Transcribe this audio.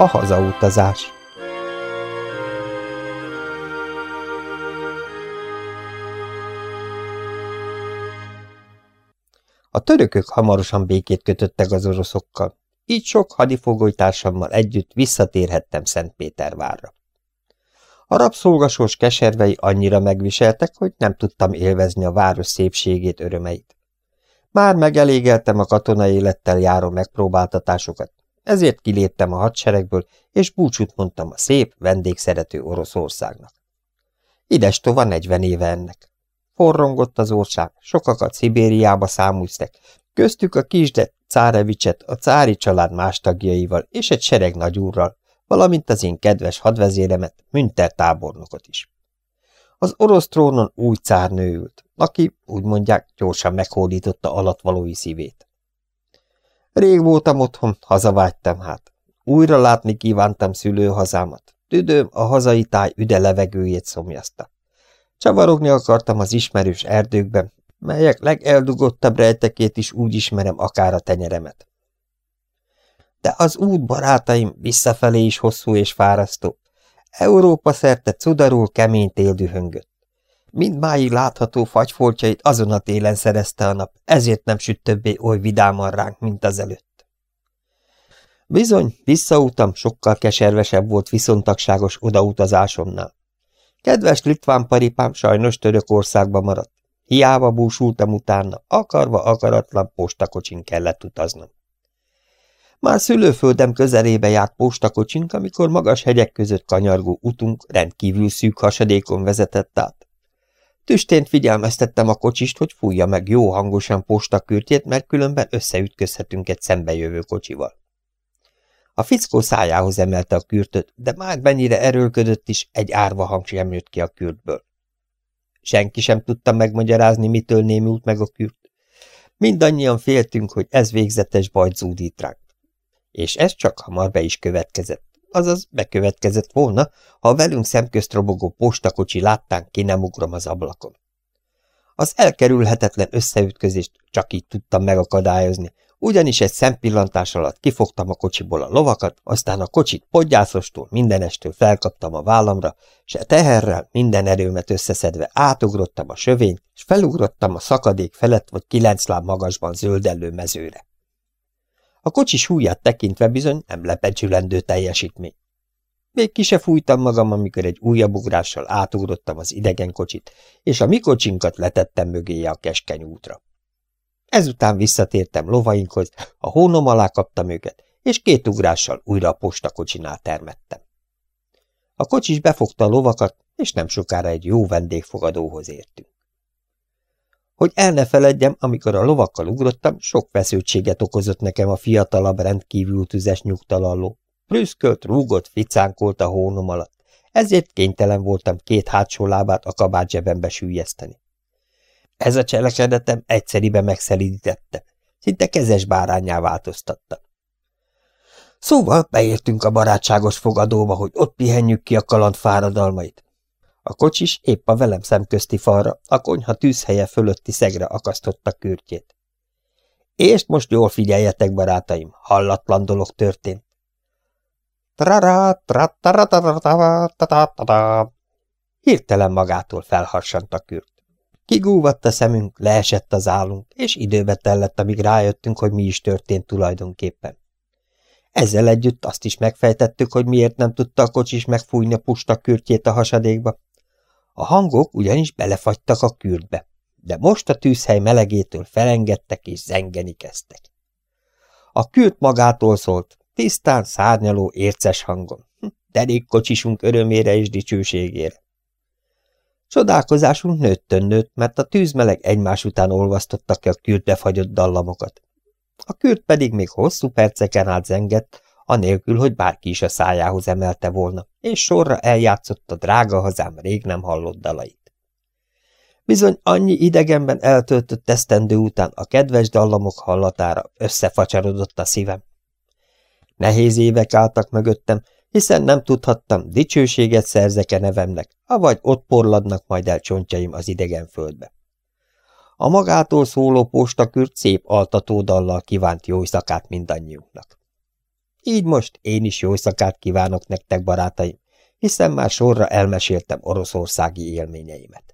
A hazautazás A törökök hamarosan békét kötöttek az oroszokkal, így sok hadifogolytársammal együtt visszatérhettem Szentpétervárra. A rabszolgasors keservei annyira megviseltek, hogy nem tudtam élvezni a város szépségét, örömeit. Már megelégeltem a katonai élettel járó megpróbáltatásokat, ezért kiléptem a hadseregből, és búcsút mondtam a szép, vendégszerető Oroszországnak. Ides tova negyven éve ennek. Forrongott az ország, sokakat Szibériába számúztek, köztük a kisdet Cárevicset a cári család más tagjaival és egy sereg nagyúrral, valamint az én kedves hadvezéremet, Münter tábornokot is. Az orosz trónon új cárnő ült, aki, úgy mondják, gyorsan meghódította alatvalói szívét. Rég voltam otthon, hazavágytam hát. Újra látni kívántam szülőhazámat. Tüdőm a hazai táj üde levegőjét szomjazta. Csavarogni akartam az ismerős erdőkben, melyek legeldugottabb rejtekét is úgy ismerem akár a tenyeremet. De az út, barátaim, visszafelé is hosszú és fárasztó. Európa szerte cudarul kemény tél. Mindmáig látható fagyfoltjait azon a télen szerezte a nap, ezért nem süt többé oly vidáman ránk, mint az előtt. Bizony, visszautam sokkal keservesebb volt viszontagságos odautazásomnál. Kedves litván paripám sajnos Törökországba maradt. Hiába búsultam utána, akarva akaratlan postakocsin kellett utaznom. Már szülőföldem közelébe járt postakocsink, amikor magas hegyek között kanyargó utunk rendkívül szűk hasadékon vezetett át. Tüstént figyelmeztettem a kocsist, hogy fújja meg jó hangosan postakürtjét, mert különben összeütközhetünk egy szembejövő kocsival. A fickó szájához emelte a kürtöt, de már mennyire erőlködött is, egy árva hang sem jött ki a kürtből. Senki sem tudta megmagyarázni, mitől némult meg a kürt. Mindannyian féltünk, hogy ez végzetes bajt zúdít ránk. És ez csak hamar be is következett. Azaz bekövetkezett volna, ha a velünk szemközt robogó postakocsi láttán ki nem ugrom az ablakon. Az elkerülhetetlen összeütközést csak így tudtam megakadályozni, ugyanis egy szempillantás alatt kifogtam a kocsiból a lovakat, aztán a kocsit podgyászostól, mindenestől felkaptam a vállamra, s a teherrel minden erőmet összeszedve átugrottam a sövényt, és felugrottam a szakadék felett vagy kilenc láb magasban zöldellő mezőre. A kocsi súlyát tekintve bizony nem lepecsülendő teljesítmény. Még ki se fújtam magam, amikor egy újabb ugrással átugrottam az idegen kocsit, és a mi kocsinkat letettem mögéje a keskeny útra. Ezután visszatértem lovainkhoz, a hónom alá kaptam őket, és két ugrással újra a postakocsinál termettem. A kocsis befogta a lovakat, és nem sokára egy jó vendégfogadóhoz értünk. Hogy el ne feledjem, amikor a lovakkal ugrottam, sok feszültséget okozott nekem a fiatalabb, rendkívül tüzes nyugtalanló. Prüszkölt, rúgott, ficánkolt a hónom alatt, ezért kénytelen voltam két hátsó lábát a kabát zsebembe sűjeszteni. Ez a cselekedetem egyszeribe megszelídítette, szinte kezes bárányá változtatta. Szóval beértünk a barátságos fogadóba, hogy ott pihenjük ki a kaland fáradalmait. A kocsis épp a velem szemközti falra, a konyha tűzhelye fölötti szegre akasztotta kürtjét. És most jól figyeljetek, barátaim, hallatlan dolog történt. Hirtelen magától felharsant a kürt. Kigúvatt a szemünk, leesett az állunk, és időbe tellett, amíg rájöttünk, hogy mi is történt tulajdonképpen. Ezzel együtt azt is megfejtettük, hogy miért nem tudta a kocsis megfújni a pusta kürtjét a hasadékba. A hangok ugyanis belefagytak a kürtbe, de most a tűzhely melegétől felengedtek és zengeni kezdtek. A kürt magától szólt, tisztán, szárnyaló, érces hangon, hm, derékkocsisunk örömére és dicsőségére. Csodálkozásunk nőttön nőtt, mert a tűzmeleg egymás után olvasztotta ki a kürtbe fagyott dallamokat. A kürt pedig még hosszú perceken át zengett, anélkül, hogy bárki is a szájához emelte volna, és sorra eljátszotta drága hazám rég nem hallott dalait. Bizony annyi idegenben eltöltött esztendő után a kedves dallamok hallatára összefacsarodott a szívem. Nehéz évek álltak mögöttem, hiszen nem tudhattam, dicsőséget szerzek-e nevemnek, avagy ott porladnak majd el csontjaim az idegen földbe. A magától szóló postakürt szép altató dallal kívánt jó szakát mindannyiunknak. Így most én is jó szakát kívánok nektek, barátaim, hiszen már sorra elmeséltem oroszországi élményeimet.